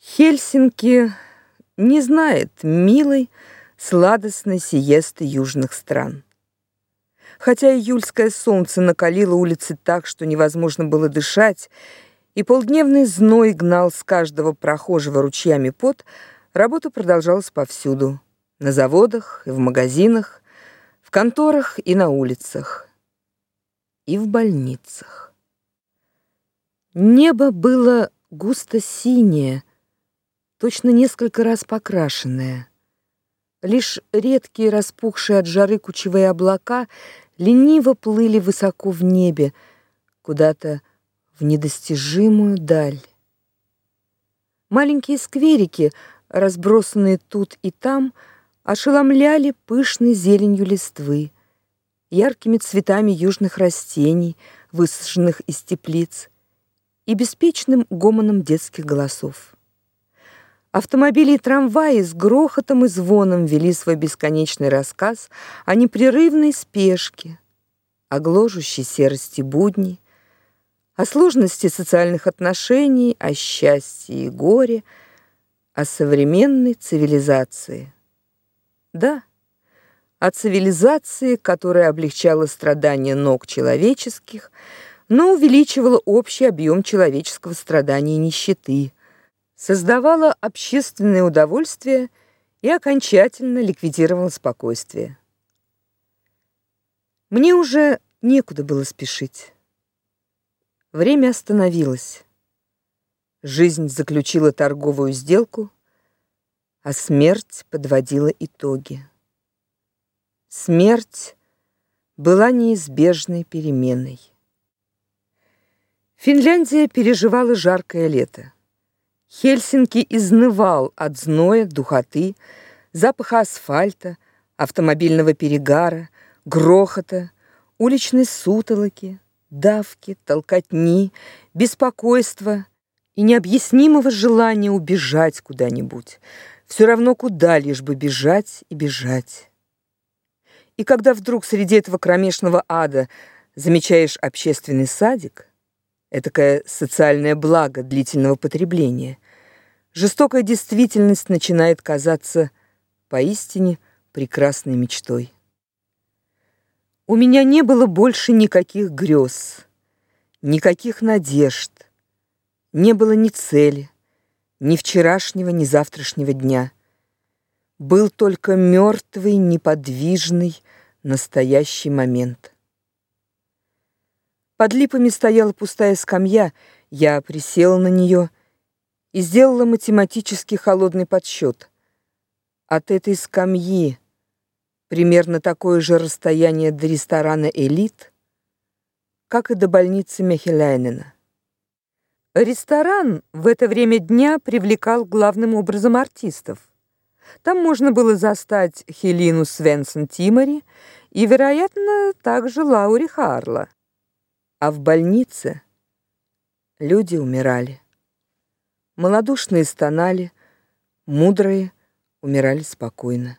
Хельсинки не знает милой, сладостной сиесты южных стран. Хотя июльское солнце накалило улицы так, что невозможно было дышать, и полдневный зной гнал с каждого прохожего ручьями пот, работа продолжалась повсюду: на заводах и в магазинах, в конторах и на улицах, и в больницах. Небо было густо синее, точно несколько раз покрашенная. Лишь редкие распухшие от жары кучевые облака лениво плыли высоко в небе, куда-то в недостижимую даль. Маленькие скверики, разбросанные тут и там, ошеломляли пышной зеленью листвы, яркими цветами южных растений, высаженных из теплиц, и беспечным гомоном детских голосов. Автомобили и трамваи с грохотом и звоном вели свой бесконечный рассказ о непрерывной спешке, о гложущей серости будней, о сложности социальных отношений, о счастье и горе, о современной цивилизации. Да, о цивилизации, которая облегчала страдания ног человеческих, но увеличивала общий объем человеческого страдания и нищеты создавала общественное удовольствие и окончательно ликвидировала спокойствие. Мне уже некуда было спешить. Время остановилось. Жизнь заключила торговую сделку, а смерть подводила итоги. Смерть была неизбежной переменой. Финляндия переживала жаркое лето. Хельсинки изнывал от зноя, духоты, запаха асфальта, автомобильного перегара, грохота, уличной сутолоки, давки, толкотни, беспокойства и необъяснимого желания убежать куда-нибудь, все равно куда, лишь бы бежать и бежать. И когда вдруг среди этого кромешного ада замечаешь общественный садик, этакое социальное благо длительного потребления, жестокая действительность начинает казаться поистине прекрасной мечтой. У меня не было больше никаких грез, никаких надежд, не было ни цели, ни вчерашнего, ни завтрашнего дня. Был только мертвый, неподвижный, настоящий момент. Под липами стояла пустая скамья, я присела на нее и сделала математически холодный подсчет. От этой скамьи примерно такое же расстояние до ресторана «Элит», как и до больницы Мехеляйнена. Ресторан в это время дня привлекал главным образом артистов. Там можно было застать Хелину Свенсон Тимори и, вероятно, также Лаури Харла. А в больнице люди умирали. Молодушные стонали, мудрые умирали спокойно.